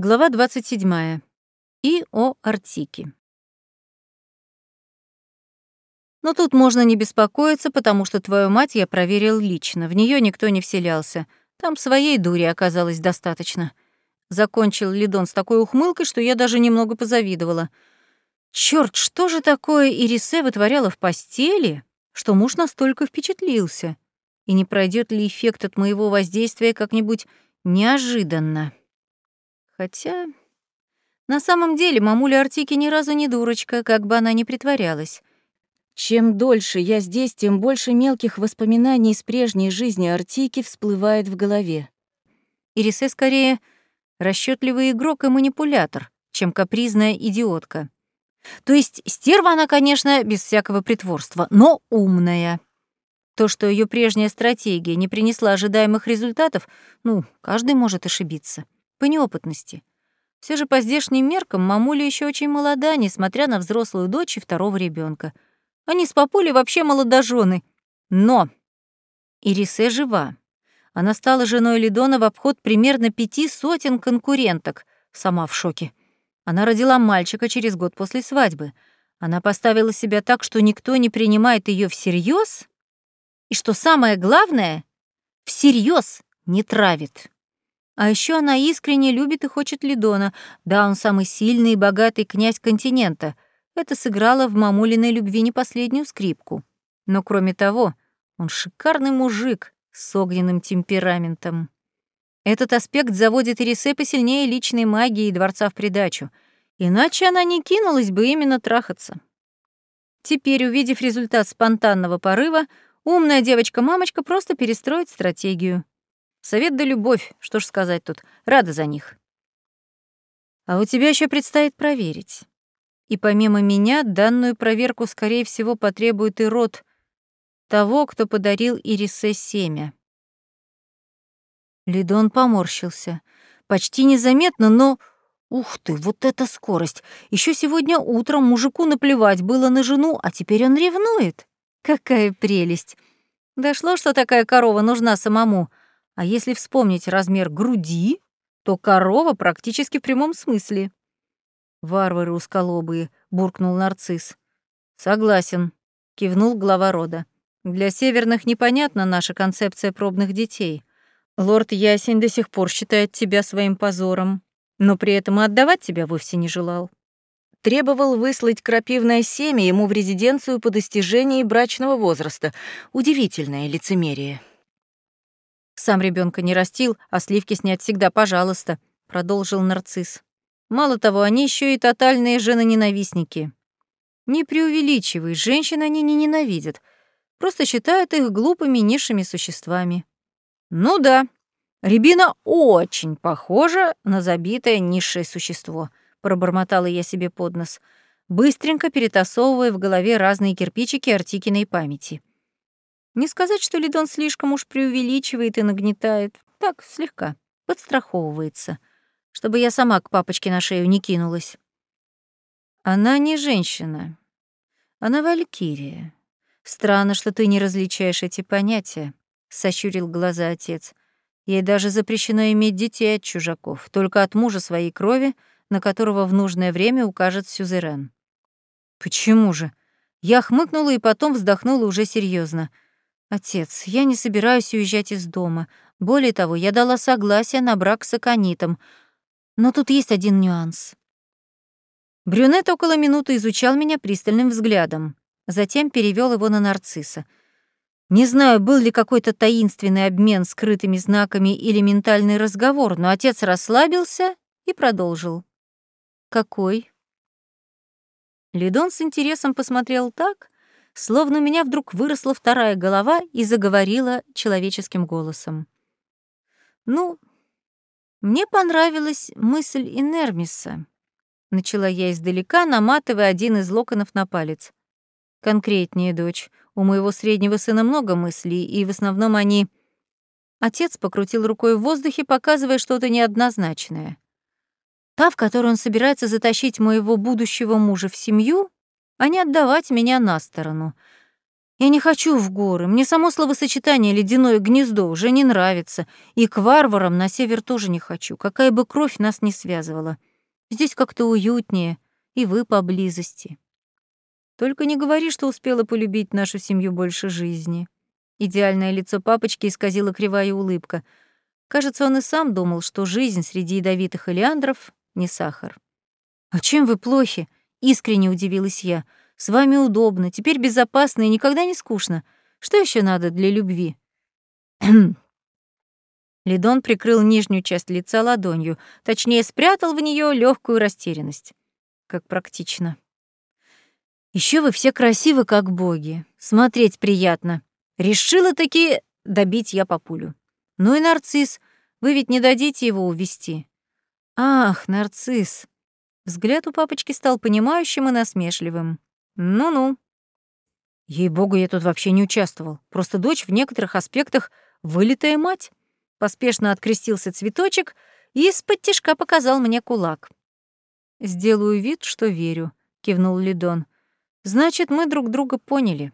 Глава 27. И о Артике. Но тут можно не беспокоиться, потому что твою мать я проверил лично. В нее никто не вселялся. Там своей дури оказалось достаточно. Закончил Лидон с такой ухмылкой, что я даже немного позавидовала. Черт, что же такое Ирисе вытворяла в постели, что муж настолько впечатлился? И не пройдет ли эффект от моего воздействия как-нибудь неожиданно? Хотя... На самом деле мамуля Артики ни разу не дурочка, как бы она ни притворялась. Чем дольше я здесь, тем больше мелких воспоминаний из прежней жизни Артики всплывает в голове. Ирисе скорее расчетливый игрок и манипулятор, чем капризная идиотка. То есть стерва она, конечно, без всякого притворства, но умная. То, что ее прежняя стратегия не принесла ожидаемых результатов, ну, каждый может ошибиться. По неопытности. Все же по здешним меркам мамуля еще очень молода, несмотря на взрослую дочь и второго ребенка. Они с папулей вообще молодожены. Но Ирисе жива. Она стала женой Лидона в обход примерно пяти сотен конкуренток. Сама в шоке. Она родила мальчика через год после свадьбы. Она поставила себя так, что никто не принимает ее всерьез, и что самое главное, всерьез не травит. А еще она искренне любит и хочет Лидона. Да, он самый сильный и богатый князь континента — это сыграло в мамулиной любви не последнюю скрипку. Но кроме того, он шикарный мужик с огненным темпераментом. Этот аспект заводит Ирисе посильнее личной магии и дворца в придачу. Иначе она не кинулась бы именно трахаться. Теперь, увидев результат спонтанного порыва, умная девочка-мамочка просто перестроит стратегию. Совет да любовь, что ж сказать тут, рада за них. А у тебя еще предстоит проверить. И помимо меня, данную проверку, скорее всего, потребует и род того, кто подарил Ирисе семя. Лидон поморщился. Почти незаметно, но... Ух ты, вот эта скорость! Еще сегодня утром мужику наплевать было на жену, а теперь он ревнует. Какая прелесть! Дошло, что такая корова нужна самому. А если вспомнить размер груди, то корова практически в прямом смысле. «Варвары усколобые», — буркнул нарцисс. «Согласен», — кивнул глава рода. «Для северных непонятна наша концепция пробных детей. Лорд Ясень до сих пор считает тебя своим позором, но при этом и отдавать тебя вовсе не желал. Требовал выслать крапивное семя ему в резиденцию по достижении брачного возраста. Удивительное лицемерие». «Сам ребенка не растил, а сливки снять всегда пожалуйста», — продолжил нарцисс. Мало того, они еще и тотальные женоненавистники. Не преувеличивай, женщин они не ненавидят, просто считают их глупыми низшими существами. Ну да, Рябина очень похожа на забитое низшее существо, пробормотала я себе под нос, быстренько перетасовывая в голове разные кирпичики Артикиной памяти. Не сказать, что Лидон слишком уж преувеличивает и нагнетает, так, слегка, подстраховывается — чтобы я сама к папочке на шею не кинулась. Она не женщина. Она валькирия. Странно, что ты не различаешь эти понятия, — сощурил глаза отец. Ей даже запрещено иметь детей от чужаков, только от мужа своей крови, на которого в нужное время укажет сюзерен. Почему же? Я хмыкнула и потом вздохнула уже серьезно. Отец, я не собираюсь уезжать из дома. Более того, я дала согласие на брак с Аконитом, но тут есть один нюанс. Брюнет около минуты изучал меня пристальным взглядом, затем перевел его на нарцисса. Не знаю, был ли какой-то таинственный обмен скрытыми знаками или ментальный разговор, но отец расслабился и продолжил. «Какой?» Лидон с интересом посмотрел так, словно у меня вдруг выросла вторая голова и заговорила человеческим голосом. «Ну, мне понравилась мысль Инермиса. Начала я издалека, наматывая один из локонов на палец. Конкретнее, дочь. У моего среднего сына много мыслей, и в основном они... Отец покрутил рукой в воздухе, показывая что-то неоднозначное. Та, в которую он собирается затащить моего будущего мужа в семью, а не отдавать меня на сторону. Я не хочу в горы. Мне само словосочетание «ледяное гнездо» уже не нравится. И к варварам на север тоже не хочу, какая бы кровь нас не связывала. Здесь как-то уютнее, и вы поблизости. Только не говори, что успела полюбить нашу семью больше жизни. Идеальное лицо папочки исказила кривая улыбка. Кажется, он и сам думал, что жизнь среди ядовитых элеандров — не сахар. «А чем вы плохи?» — искренне удивилась я — с вами удобно, теперь безопасно и никогда не скучно. Что еще надо для любви?» Лидон прикрыл нижнюю часть лица ладонью, точнее, спрятал в нее легкую растерянность. Как практично. Еще вы все красивы, как боги. Смотреть приятно. Решила таки добить я папулю. Ну и нарцисс, вы ведь не дадите его увести. Ах, нарцисс. Взгляд у папочки стал понимающим и насмешливым. Ну-ну. Ей-богу, я тут вообще не участвовал. Просто дочь в некоторых аспектах вылитая мать. Поспешно открестился цветочек и из-под тишка показал мне кулак. «Сделаю вид, что верю», — кивнул Лидон. «Значит, мы друг друга поняли.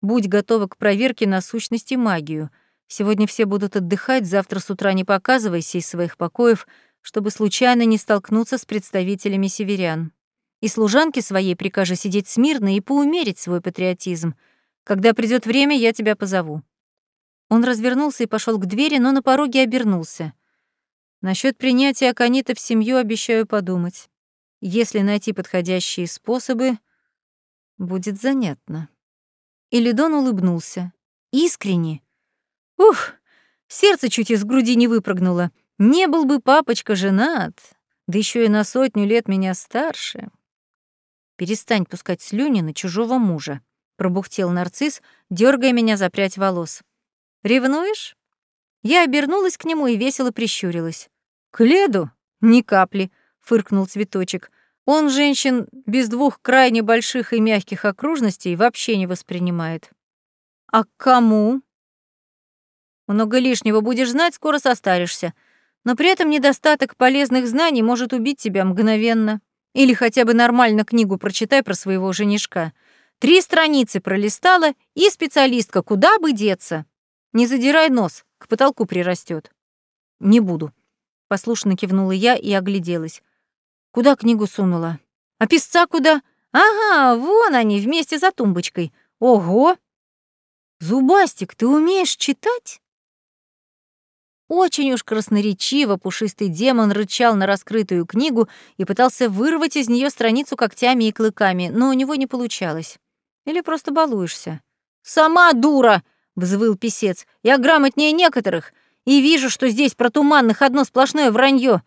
Будь готова к проверке на сущность и магию. Сегодня все будут отдыхать, завтра с утра не показывайся из своих покоев, чтобы случайно не столкнуться с представителями северян и служанке своей прикажи сидеть смирно и поумерить свой патриотизм. Когда придет время, я тебя позову». Он развернулся и пошел к двери, но на пороге обернулся. Насчет принятия Аконита в семью обещаю подумать. Если найти подходящие способы, будет занятно. И Лидон улыбнулся. Искренне. Ух, сердце чуть из груди не выпрыгнуло. Не был бы папочка женат, да еще и на сотню лет меня старше. Перестань пускать слюни на чужого мужа, пробухтел нарцисс, дергая меня за прядь волос. Ревнуешь? Я обернулась к нему и весело прищурилась. К леду? Ни капли, фыркнул цветочек. Он женщин без двух крайне больших и мягких окружностей вообще не воспринимает. А к кому? Много лишнего будешь знать, скоро состаришься. Но при этом недостаток полезных знаний может убить тебя мгновенно. Или хотя бы нормально книгу прочитай про своего женишка. Три страницы пролистала, и специалистка куда бы деться. Не задирай нос, к потолку прирастет. Не буду. Послушно кивнула я и огляделась. Куда книгу сунула? А писца куда? Ага, вон они, вместе за тумбочкой. Ого! Зубастик, ты умеешь читать? Очень уж красноречиво пушистый демон рычал на раскрытую книгу и пытался вырвать из нее страницу когтями и клыками, но у него не получалось. Или просто балуешься. «Сама дура!» — взвыл писец. «Я грамотнее некоторых, и вижу, что здесь про туманных одно сплошное вранье.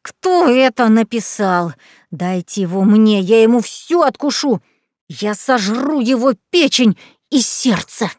Кто это написал? Дайте его мне, я ему всю откушу. Я сожру его печень и сердце.